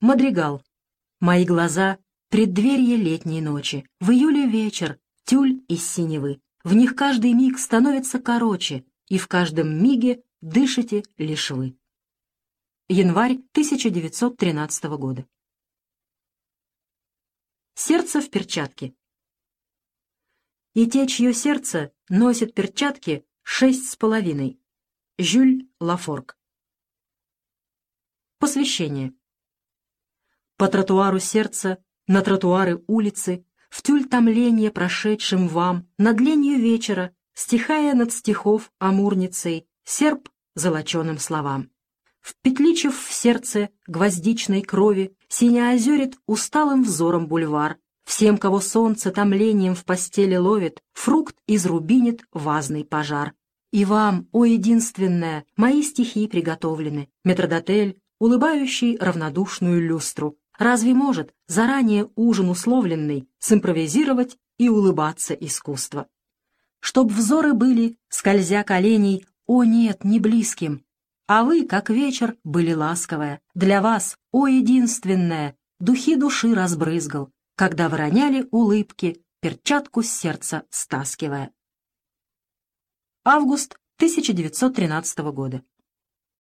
Мадригал. Мои глаза — преддверие летней ночи. В июле вечер, тюль из синевы. В них каждый миг становится короче, и в каждом миге дышите лишь вы. Январь 1913 года. Сердце в перчатке. И те, чье сердце носит перчатки, шесть с половиной. Жюль Лафорг. Посвящение. По тротуару сердца, на тротуары улицы, в тюль томления прошедшим вам, над ленью вечера, стихая над стихов амурницей, серп золоченым словам. Впетличив в сердце гвоздичной крови, синеозерит усталым взором бульвар. Всем, кого солнце томлением в постели ловит, фрукт изрубинит вазный пожар. И вам, о единственное, мои стихи приготовлены. Метродотель, улыбающий равнодушную люстру, Разве может заранее ужин условленный симпровизировать и улыбаться искусство? Чтоб взоры были, скользя коленей, о нет, не близким, а вы, как вечер, были ласковая, для вас, о единственное, духи души разбрызгал, когда выроняли улыбки, перчатку с сердца стаскивая. Август 1913 года.